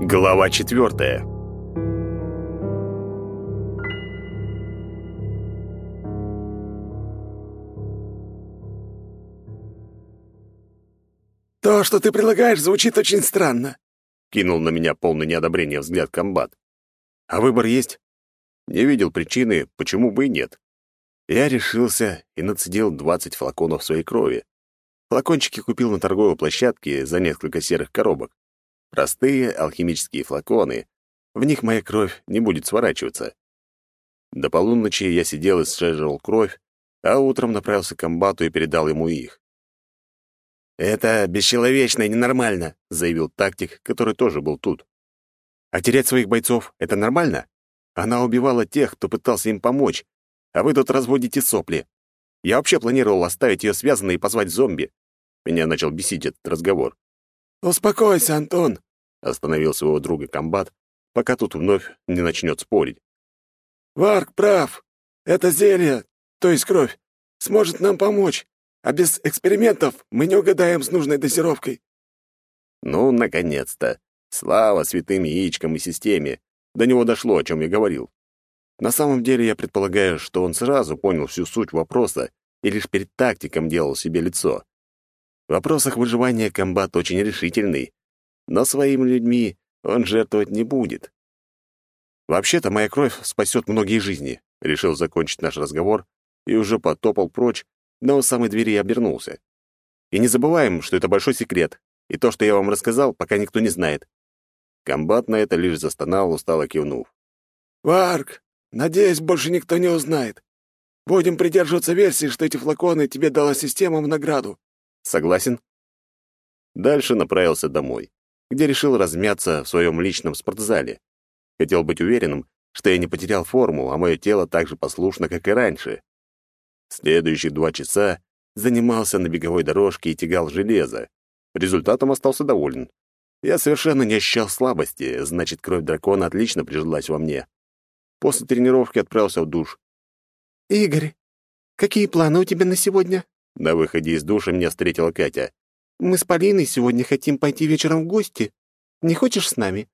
Глава четвертая. «То, что ты предлагаешь, звучит очень странно», — кинул на меня полный неодобрения взгляд комбат. «А выбор есть?» Не видел причины, почему бы и нет. Я решился и нацедил 20 флаконов своей крови. Флакончики купил на торговой площадке за несколько серых коробок. Простые алхимические флаконы. В них моя кровь не будет сворачиваться. До полуночи я сидел и сцеживал кровь, а утром направился к комбату и передал ему их. «Это бесчеловечно и ненормально», — заявил тактик, который тоже был тут. «А терять своих бойцов — это нормально? Она убивала тех, кто пытался им помочь, а вы тут разводите сопли. Я вообще планировал оставить ее связанной и позвать зомби». Меня начал бесить этот разговор. «Успокойся, Антон», — остановил своего друга комбат, пока тут вновь не начнет спорить. «Варк прав. Это зелье, то есть кровь, сможет нам помочь, а без экспериментов мы не угадаем с нужной дозировкой». Ну, наконец-то. Слава святым яичкам и системе. До него дошло, о чем я говорил. На самом деле я предполагаю, что он сразу понял всю суть вопроса и лишь перед тактиком делал себе лицо. В вопросах выживания комбат очень решительный, но своими людьми он жертвовать не будет. «Вообще-то моя кровь спасет многие жизни», — решил закончить наш разговор и уже потопал прочь, но у самой двери обернулся. «И не забываем, что это большой секрет, и то, что я вам рассказал, пока никто не знает». Комбат на это лишь застонал, устало кивнув. «Варк, надеюсь, больше никто не узнает. Будем придерживаться версии, что эти флаконы тебе дала система в награду. Согласен? Дальше направился домой, где решил размяться в своем личном спортзале. Хотел быть уверенным, что я не потерял форму, а мое тело так же послушно, как и раньше. Следующие два часа занимался на беговой дорожке и тягал железо. Результатом остался доволен. Я совершенно не ощущал слабости, значит, кровь дракона отлично прижилась во мне. После тренировки отправился в душ. «Игорь, какие планы у тебя на сегодня?» На выходе из душа меня встретила Катя. «Мы с Полиной сегодня хотим пойти вечером в гости. Не хочешь с нами?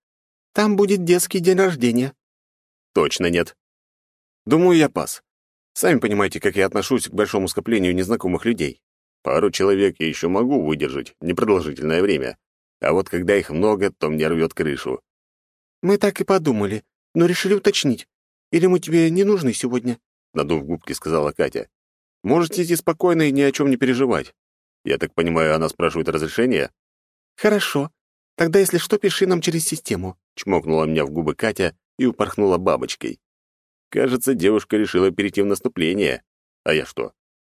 Там будет детский день рождения». «Точно нет. Думаю, я пас. Сами понимаете, как я отношусь к большому скоплению незнакомых людей. Пару человек я еще могу выдержать непродолжительное время, а вот когда их много, то мне рвет крышу». «Мы так и подумали, но решили уточнить. Или мы тебе не нужны сегодня?» Надув губки, сказала Катя. Можете идти спокойно и ни о чем не переживать. Я так понимаю, она спрашивает разрешение? Хорошо. Тогда, если что, пиши нам через систему. Чмокнула меня в губы Катя и упорхнула бабочкой. Кажется, девушка решила перейти в наступление. А я что?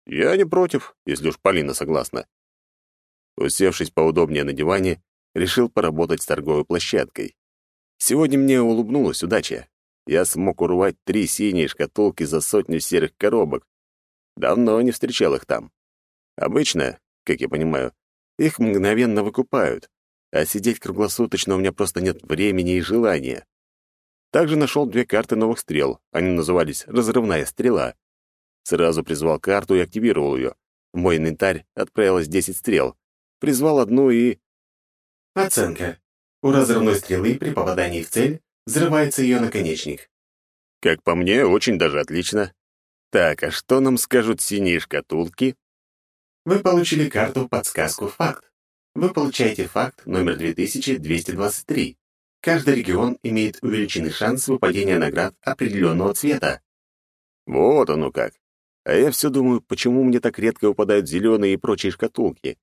Я не против, если уж Полина согласна. Усевшись поудобнее на диване, решил поработать с торговой площадкой. Сегодня мне улыбнулась удача. Я смог урвать три синие шкатулки за сотню серых коробок, Давно не встречал их там. Обычно, как я понимаю, их мгновенно выкупают, а сидеть круглосуточно у меня просто нет времени и желания. Также нашел две карты новых стрел. Они назывались «Разрывная стрела». Сразу призвал карту и активировал ее. В мой инвентарь отправилось 10 стрел. Призвал одну и... Оценка. У разрывной стрелы при попадании в цель взрывается ее наконечник. Как по мне, очень даже отлично. Так, а что нам скажут синие шкатулки? Вы получили карту «Подсказку факт». Вы получаете факт номер 2223. Каждый регион имеет увеличенный шанс выпадения наград определенного цвета. Вот оно как. А я все думаю, почему мне так редко выпадают зеленые и прочие шкатулки.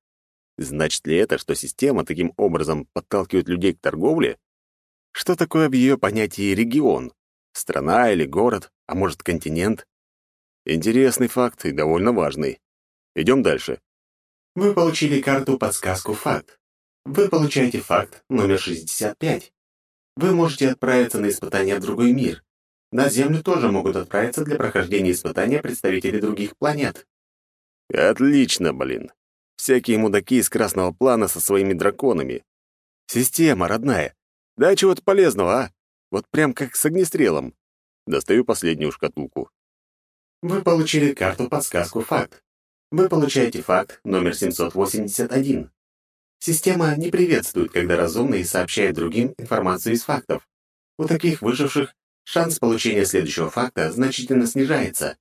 Значит ли это, что система таким образом подталкивает людей к торговле? Что такое в ее понятии регион? Страна или город, а может, континент? Интересный факт и довольно важный. Идем дальше. Вы получили карту подсказку «Факт». Вы получаете факт номер 65. Вы можете отправиться на испытание в другой мир. На Землю тоже могут отправиться для прохождения испытания представители других планет. Отлично, блин. Всякие мудаки из красного плана со своими драконами. Система родная. Да чего-то полезного, а? Вот прям как с огнестрелом. Достаю последнюю шкатулку. Вы получили карту-подсказку «Факт». Вы получаете факт номер 781. Система не приветствует, когда разумные сообщают другим информацию из фактов. У таких выживших шанс получения следующего факта значительно снижается.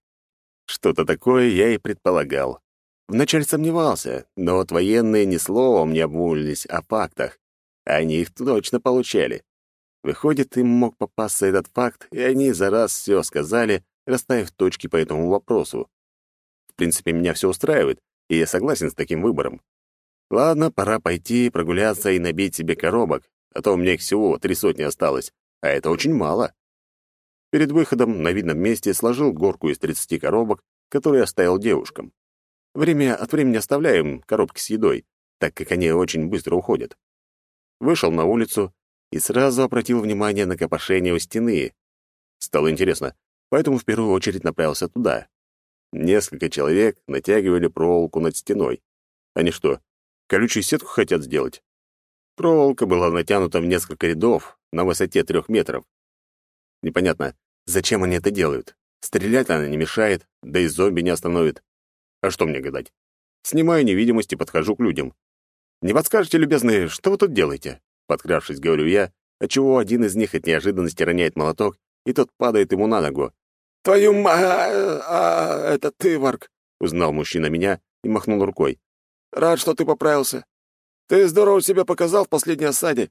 Что-то такое я и предполагал. Вначале сомневался, но вот военные ни словом не обмолвились о фактах. Они их точно получали. Выходит, им мог попасться этот факт, и они за раз все сказали, расставив точки по этому вопросу. Принципе, меня все устраивает, и я согласен с таким выбором. Ладно, пора пойти прогуляться и набить себе коробок, а то у меня их всего три сотни осталось, а это очень мало. Перед выходом на видном месте сложил горку из 30 коробок, которые оставил девушкам. Время от времени оставляем коробки с едой, так как они очень быстро уходят. Вышел на улицу и сразу обратил внимание на копошение у стены. Стало интересно, поэтому в первую очередь направился туда. Несколько человек натягивали проволоку над стеной. Они что, колючую сетку хотят сделать? Проволока была натянута в несколько рядов на высоте трех метров. Непонятно, зачем они это делают. Стрелять она не мешает, да и зомби не остановит. А что мне гадать? Снимаю невидимость и подхожу к людям. «Не подскажете, любезные, что вы тут делаете?» Подкравшись, говорю я, отчего один из них от неожиданности роняет молоток, и тот падает ему на ногу. «Твою ма... А, это ты, Варк!» — узнал мужчина меня и махнул рукой. «Рад, что ты поправился. Ты здорово себя показал в последней осаде.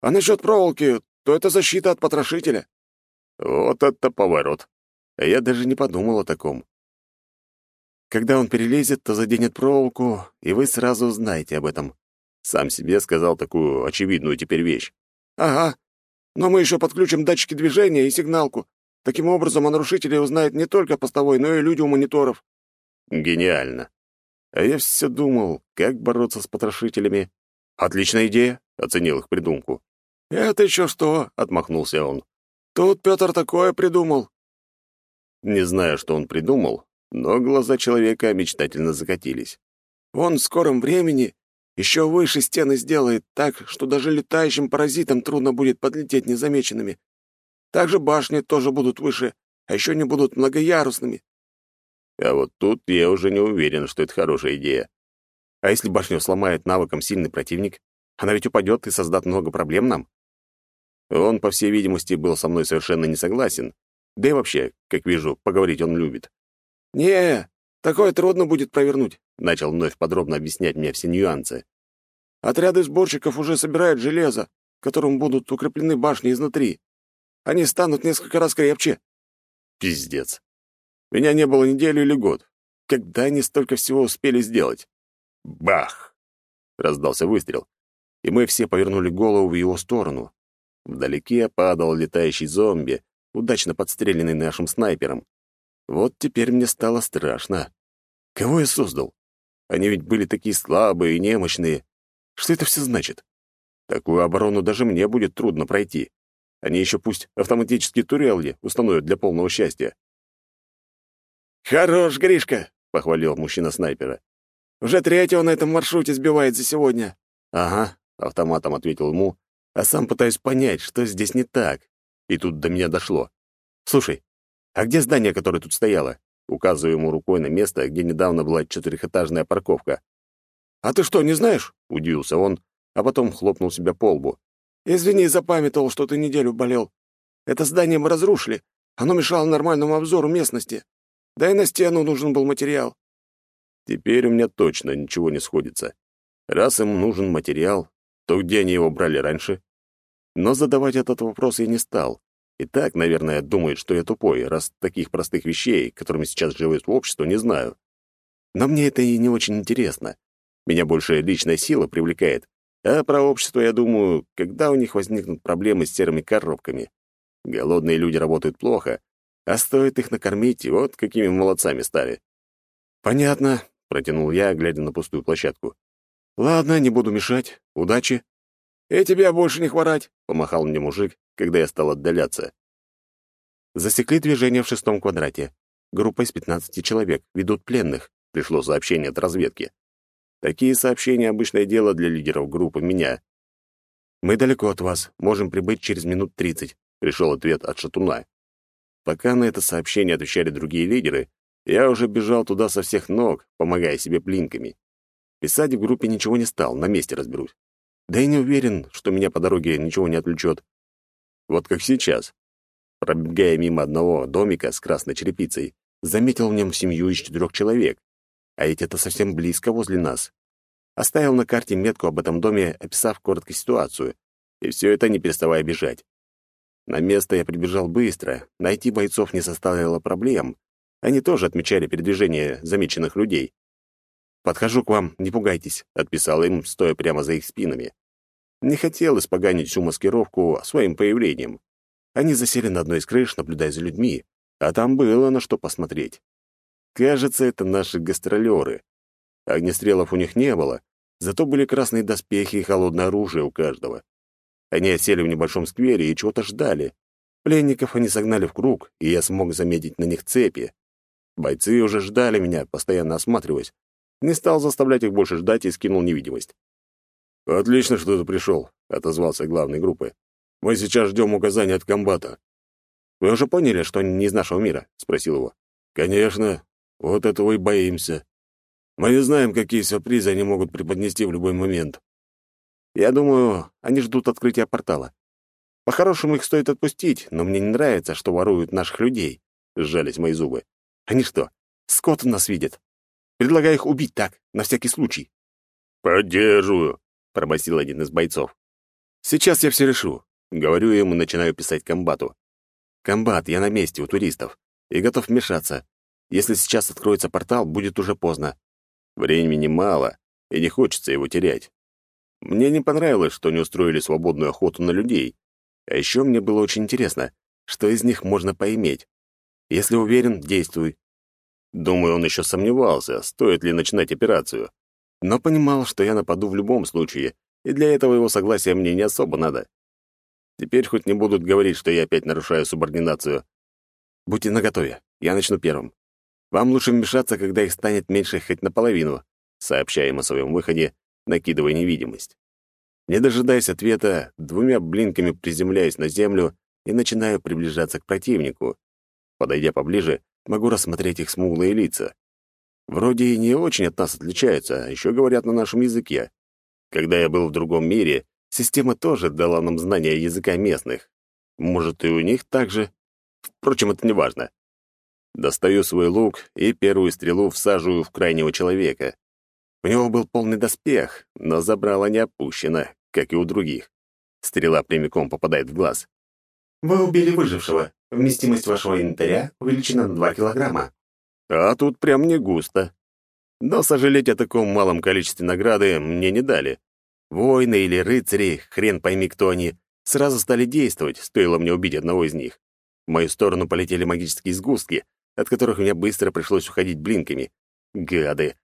А насчет проволоки, то это защита от потрошителя». Вот это поворот. А я даже не подумал о таком. Когда он перелезет, то заденет проволоку, и вы сразу узнаете об этом. Сам себе сказал такую очевидную теперь вещь. «Ага. Но мы еще подключим датчики движения и сигналку. Таким образом, о нарушителе узнает не только постовой, но и люди у мониторов». Гениально. А я все думал, как бороться с потрошителями. Отличная идея, оценил их придумку. «Это еще что?» — отмахнулся он. «Тут Петр такое придумал». Не знаю, что он придумал, но глаза человека мечтательно закатились. «Он в скором времени еще выше стены сделает так, что даже летающим паразитам трудно будет подлететь незамеченными. Также башни тоже будут выше, а еще не будут многоярусными. А вот тут я уже не уверен, что это хорошая идея. А если башню сломает навыком сильный противник, она ведь упадет и создаст много проблем нам? Он, по всей видимости, был со мной совершенно не согласен. Да и вообще, как вижу, поговорить он любит. «Не, такое трудно будет провернуть», — начал вновь подробно объяснять мне все нюансы. «Отряды сборщиков уже собирают железо, которым будут укреплены башни изнутри. Они станут несколько раз крепче». Пиздец. Меня не было неделю или год. Когда они столько всего успели сделать? Бах! Раздался выстрел, и мы все повернули голову в его сторону. Вдалеке падал летающий зомби, удачно подстреленный нашим снайпером. Вот теперь мне стало страшно. Кого я создал? Они ведь были такие слабые и немощные. Что это все значит? Такую оборону даже мне будет трудно пройти. Они еще пусть автоматические турелли установят для полного счастья. «Хорош, Гришка!» — похвалил мужчина снайпера. «Уже третьего на этом маршруте сбивает за сегодня». «Ага», — автоматом ответил ему, а сам пытаюсь понять, что здесь не так. И тут до меня дошло. «Слушай, а где здание, которое тут стояло?» Указываю ему рукой на место, где недавно была четырехэтажная парковка. «А ты что, не знаешь?» — удивился он, а потом хлопнул себя по лбу. «Извини, запамятовал, что ты неделю болел. Это здание мы разрушили. Оно мешало нормальному обзору местности. Да и на стену нужен был материал». Теперь у меня точно ничего не сходится. Раз им нужен материал, то где они его брали раньше? Но задавать этот вопрос я не стал. И так, наверное, думает, что я тупой, раз таких простых вещей, которыми сейчас живет общество, не знаю. Но мне это и не очень интересно. Меня больше личная сила привлекает. А про общество я думаю, когда у них возникнут проблемы с серыми коробками. Голодные люди работают плохо, а стоит их накормить, и вот какими молодцами стали. «Понятно», — протянул я, глядя на пустую площадку. «Ладно, не буду мешать. Удачи». «И тебе больше не хворать», — помахал мне мужик, когда я стал отдаляться. Засекли движение в шестом квадрате. Группа из 15 человек ведут пленных. Пришло сообщение от разведки. Такие сообщения — обычное дело для лидеров группы меня. «Мы далеко от вас. Можем прибыть через минут тридцать», — пришел ответ от Шатуна. Пока на это сообщение отвечали другие лидеры, я уже бежал туда со всех ног, помогая себе плинками. Писать в группе ничего не стал, на месте разберусь. Да и не уверен, что меня по дороге ничего не отвлечет. Вот как сейчас. Пробегая мимо одного домика с красной черепицей, заметил в нем семью из четырех человек. А ведь это совсем близко возле нас. Оставил на карте метку об этом доме, описав коротко ситуацию. И все это не переставая бежать. На место я прибежал быстро, найти бойцов не составило проблем. Они тоже отмечали передвижение замеченных людей. «Подхожу к вам, не пугайтесь», — отписал им, стоя прямо за их спинами. Не хотел испоганить всю маскировку своим появлением. Они засели на одной из крыш, наблюдая за людьми, а там было на что посмотреть. Кажется, это наши гастролеры. Огнестрелов у них не было, зато были красные доспехи и холодное оружие у каждого. Они осели в небольшом сквере и чего-то ждали. Пленников они согнали в круг, и я смог заметить на них цепи. Бойцы уже ждали меня, постоянно осматриваясь, не стал заставлять их больше ждать и скинул невидимость. «Отлично, что ты пришел», — отозвался главной группы. «Мы сейчас ждем указания от комбата». «Вы уже поняли, что они не из нашего мира?» — спросил его. «Конечно. Вот этого и боимся. Мы не знаем, какие сюрпризы они могут преподнести в любой момент». «Я думаю, они ждут открытия портала. По-хорошему их стоит отпустить, но мне не нравится, что воруют наших людей», — сжались мои зубы. «Они что, скот нас видят?» Предлагаю их убить так, на всякий случай». «Поддерживаю», — пробасил один из бойцов. «Сейчас я все решу», — говорю и начинаю писать комбату. «Комбат, я на месте у туристов и готов вмешаться. Если сейчас откроется портал, будет уже поздно. Времени мало, и не хочется его терять. Мне не понравилось, что не устроили свободную охоту на людей. А еще мне было очень интересно, что из них можно поиметь. Если уверен, действуй. Думаю, он еще сомневался, стоит ли начинать операцию. Но понимал, что я нападу в любом случае, и для этого его согласия мне не особо надо. Теперь хоть не будут говорить, что я опять нарушаю субординацию. Будьте наготове, я начну первым. Вам лучше вмешаться, когда их станет меньше хоть наполовину, сообщаем о своем выходе, накидывая невидимость. Не дожидаясь ответа, двумя блинками приземляюсь на землю и начинаю приближаться к противнику. Подойдя поближе, могу рассмотреть их смуглые лица. Вроде и не очень от нас отличаются, а еще говорят на нашем языке. Когда я был в другом мире, система тоже дала нам знания языка местных. Может, и у них так же? Впрочем, это не важно. Достаю свой лук и первую стрелу всаживаю в крайнего человека. У него был полный доспех, но забрала не опущено, как и у других. Стрела прямиком попадает в глаз. Вы убили выжившего. Вместимость вашего инвентаря увеличена на 2 килограмма. А тут прям не густо. Но сожалеть о таком малом количестве награды мне не дали. Воины или рыцари, хрен пойми кто они, сразу стали действовать, стоило мне убить одного из них. В мою сторону полетели магические сгустки, от которых мне быстро пришлось уходить блинками. Гады.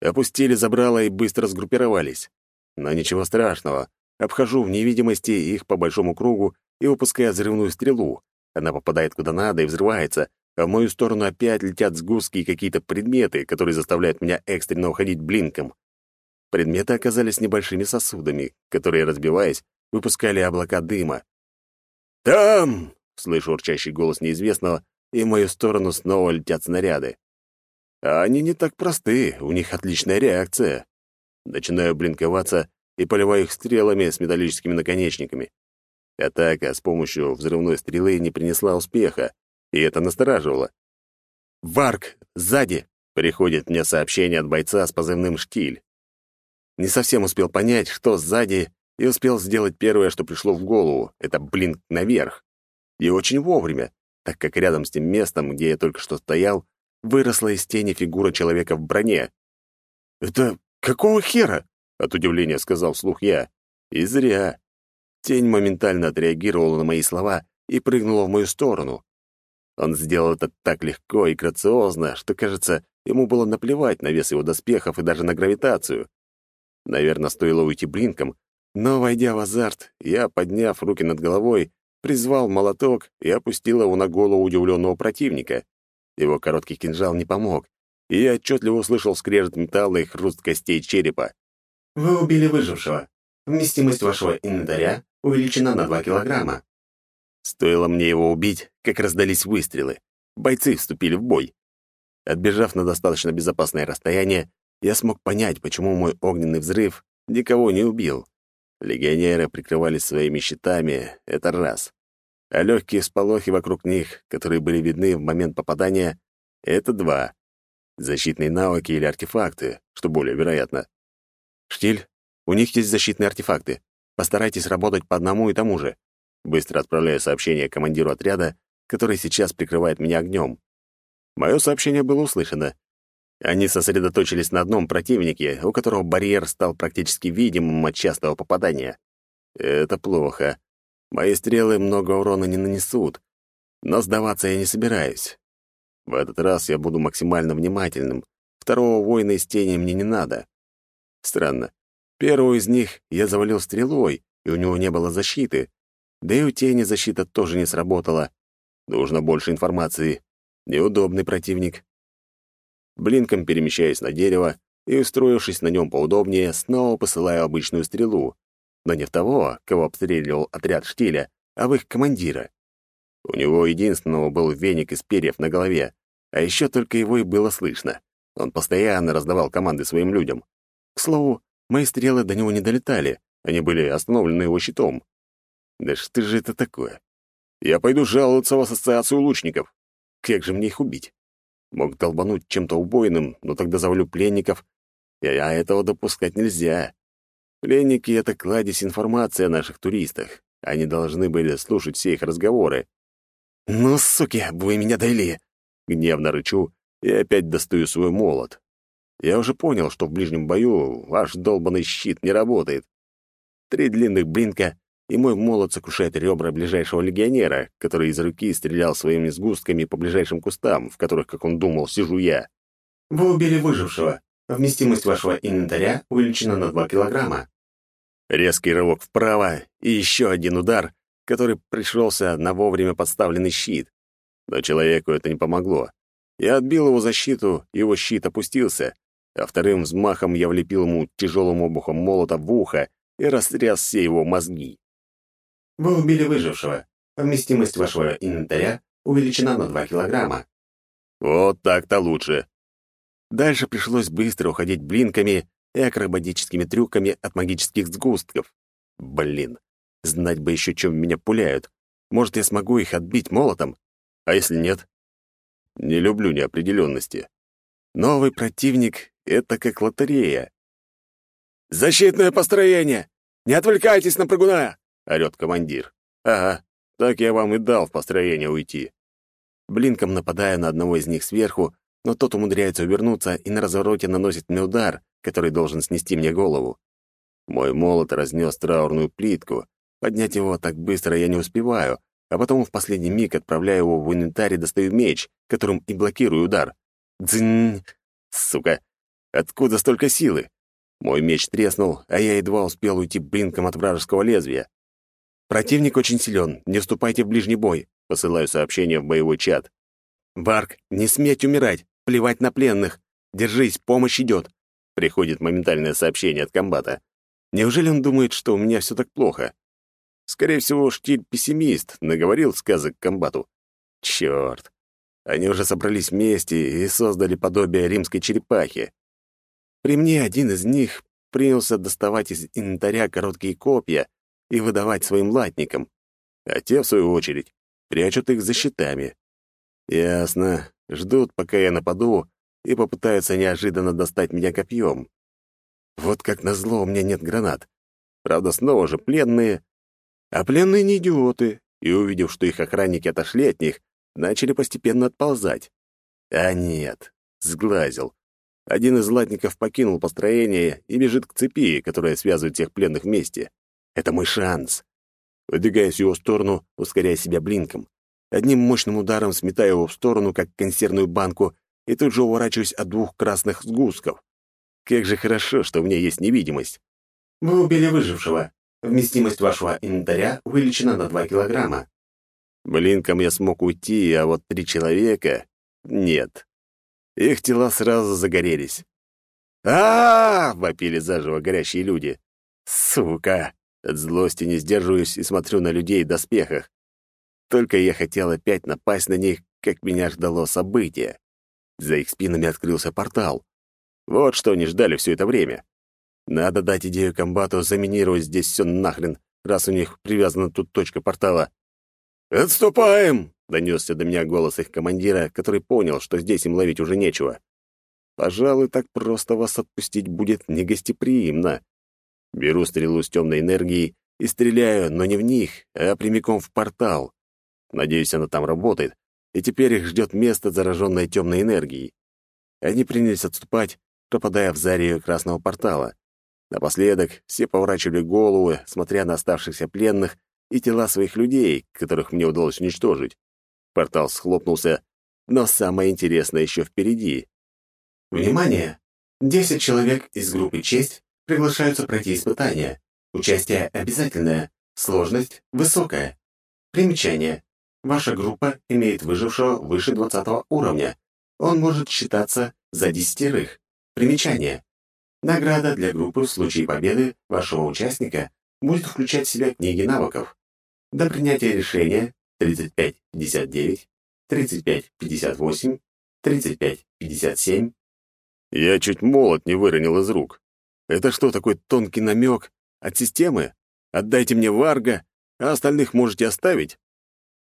Опустили забрало и быстро сгруппировались. Но ничего страшного. Обхожу в невидимости их по большому кругу и выпускаю взрывную стрелу. Она попадает куда надо и взрывается, а в мою сторону опять летят сгустки и какие-то предметы, которые заставляют меня экстренно уходить блинком. Предметы оказались небольшими сосудами, которые, разбиваясь, выпускали облака дыма. «Там!» — слышу урчащий голос неизвестного, и в мою сторону снова летят снаряды. А они не так просты, у них отличная реакция. Начинаю блинковаться и поливаю их стрелами с металлическими наконечниками. Атака с помощью взрывной стрелы не принесла успеха, и это настораживало. «Варк, сзади!» — приходит мне сообщение от бойца с позывным «Штиль». Не совсем успел понять, что сзади, и успел сделать первое, что пришло в голову — это блинк наверх. И очень вовремя, так как рядом с тем местом, где я только что стоял, выросла из тени фигура человека в броне. «Это какого хера?» — от удивления сказал вслух я. «И зря. Тень моментально отреагировала на мои слова и прыгнула в мою сторону. Он сделал это так легко и грациозно, что, кажется, ему было наплевать на вес его доспехов и даже на гравитацию. Наверное, стоило уйти блинком, но, войдя в азарт, я, подняв руки над головой, призвал молоток и опустил его на голову удивленного противника. Его короткий кинжал не помог, и я отчетливо услышал скрежет металла и хруст костей черепа. «Вы убили выжившего. Вместимость вашего инвентаря увеличена на 2 килограмма. Стоило мне его убить, как раздались выстрелы. Бойцы вступили в бой. Отбежав на достаточно безопасное расстояние, я смог понять, почему мой огненный взрыв никого не убил. Легионеры прикрывались своими щитами, это раз. А легкие сполохи вокруг них, которые были видны в момент попадания, это два. Защитные навыки или артефакты, что более вероятно. Штиль, у них есть защитные артефакты. Постарайтесь работать по одному и тому же. Быстро отправляю сообщение командиру отряда, который сейчас прикрывает меня огнем. Мое сообщение было услышано. Они сосредоточились на одном противнике, у которого барьер стал практически видимым от частого попадания. Это плохо. Мои стрелы много урона не нанесут, но сдаваться я не собираюсь. В этот раз я буду максимально внимательным. Второго воина из тени мне не надо. Странно. Первого из них я завалил стрелой, и у него не было защиты. Да и у тени защита тоже не сработала. Нужно больше информации. Неудобный противник. Блинком перемещаясь на дерево и, устроившись на нем поудобнее, снова посылаю обычную стрелу. Но не в того, кого обстреливал отряд штиля, а в их командира. У него единственного был веник из перьев на голове, а еще только его и было слышно. Он постоянно раздавал команды своим людям. К слову, мои стрелы до него не долетали, они были остановлены его щитом. Да что же это такое? Я пойду жаловаться в ассоциацию лучников. Как же мне их убить? Мог долбануть чем-то убойным, но тогда завалю пленников, а этого допускать нельзя. Пленники — это кладезь информации о наших туристах. Они должны были слушать все их разговоры. «Ну, суки, вы меня довели!» Гневно рычу и опять достаю свой молот. Я уже понял, что в ближнем бою ваш долбанный щит не работает. Три длинных блинка, и мой молот сокрушает ребра ближайшего легионера, который из руки стрелял своими сгустками по ближайшим кустам, в которых, как он думал, сижу я. Вы убили выжившего. Вместимость вашего инвентаря увеличена на 2 килограмма. Резкий рывок вправо и еще один удар, который пришелся на вовремя подставленный щит. Но человеку это не помогло. Я отбил его защиту, его щит опустился, а вторым взмахом я влепил ему тяжелым обухом молота в ухо и растряс все его мозги. Вы убили выжившего. Вместимость вашего инвентаря увеличена на 2 килограмма. Вот так-то лучше. Дальше пришлось быстро уходить блинками и акробатическими трюками от магических сгустков. Блин, знать бы еще, чем меня пуляют. Может, я смогу их отбить молотом? А если нет? Не люблю неопределенности. Новый противник — это как лотерея. «Защитное построение! Не отвлекайтесь на прыгуна!» — орёт командир. «Ага, так я вам и дал в построение уйти». Блинком нападая на одного из них сверху, но тот умудряется увернуться и на развороте наносит мне удар, который должен снести мне голову. Мой молот разнес траурную плитку. Поднять его так быстро я не успеваю, а потом в последний миг отправляю его в инвентарь и достаю меч, которым и блокирую удар. Дзынь! Сука! Откуда столько силы? Мой меч треснул, а я едва успел уйти блинком от вражеского лезвия. «Противник очень силен, не вступайте в ближний бой», — посылаю сообщение в боевой чат. «Барк, не сметь умирать, плевать на пленных. Держись, помощь идет», — приходит моментальное сообщение от комбата. «Неужели он думает, что у меня все так плохо?» Скорее всего, Штиль пессимист, наговорил сказок комбату. Черт! Они уже собрались вместе и создали подобие римской черепахи. При мне один из них принялся доставать из инвентаря короткие копья, и выдавать своим латникам, а те, в свою очередь, прячут их за щитами. Ясно. Ждут, пока я нападу, и попытаются неожиданно достать меня копьем. Вот как назло у меня нет гранат. Правда, снова же пленные. А пленные не идиоты, и, увидев, что их охранники отошли от них, начали постепенно отползать. А нет, сглазил. Один из латников покинул построение и бежит к цепи, которая связывает всех пленных вместе. Это мой шанс. Выдвигаюсь в его сторону, ускоряя себя блинком. Одним мощным ударом сметаю его в сторону, как консервную банку, и тут же уворачиваюсь от двух красных сгустков. Как же хорошо, что у меня есть невидимость. Вы убили выжившего. Вместимость вашего инвентаря увеличена на 2 килограмма. Блинком я смог уйти, а вот три человека — нет. Их тела сразу загорелись. а, -а, -а, -а вопили заживо горящие люди. «Сука!» От злости не сдерживаюсь и смотрю на людей в доспехах. Только я хотел опять напасть на них, как меня ждало событие. За их спинами открылся портал. Вот что они ждали все это время. Надо дать идею комбату заминировать здесь все нахрен, раз у них привязана тут точка портала. «Отступаем!» — донесся до меня голос их командира, который понял, что здесь им ловить уже нечего. «Пожалуй, так просто вас отпустить будет негостеприимно. Беру стрелу с темной энергией и стреляю, но не в них, а прямиком в портал. Надеюсь, она там работает, и теперь их ждет место, зараженное темной энергией. Они принялись отступать, пропадая в заре красного портала. Напоследок все поворачивали головы, смотря на оставшихся пленных и тела своих людей, которых мне удалось уничтожить. Портал схлопнулся, но самое интересное еще впереди. Внимание! Десять человек из группы «Честь» приглашаются пройти испытание. Участие обязательное, сложность высокая. Примечание. Ваша группа имеет выжившего выше 20 уровня. Он может считаться за десятерых. Примечание. Награда для группы в случае победы вашего участника будет включать в себя книги навыков. До принятия решения 35-59, 35-58, 35-57. Я чуть молот не выронил из рук. Это что, такой тонкий намек от системы? Отдайте мне Варга, а остальных можете оставить?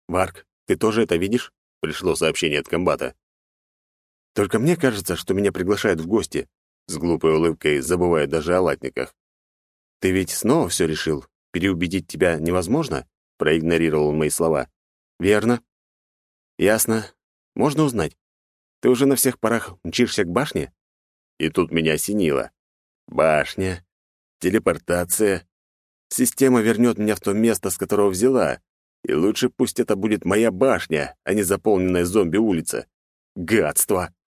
Варг, ты тоже это видишь? Пришло сообщение от комбата. Только мне кажется, что меня приглашают в гости. С глупой улыбкой забывая даже о латниках. «Ты ведь снова все решил? Переубедить тебя невозможно?» Проигнорировал мои слова. «Верно». «Ясно. Можно узнать? Ты уже на всех парах мчишься к башне?» И тут меня осенило. «Башня. Телепортация. Система вернет меня в то место, с которого взяла. И лучше пусть это будет моя башня, а не заполненная зомби улица. Гадство!»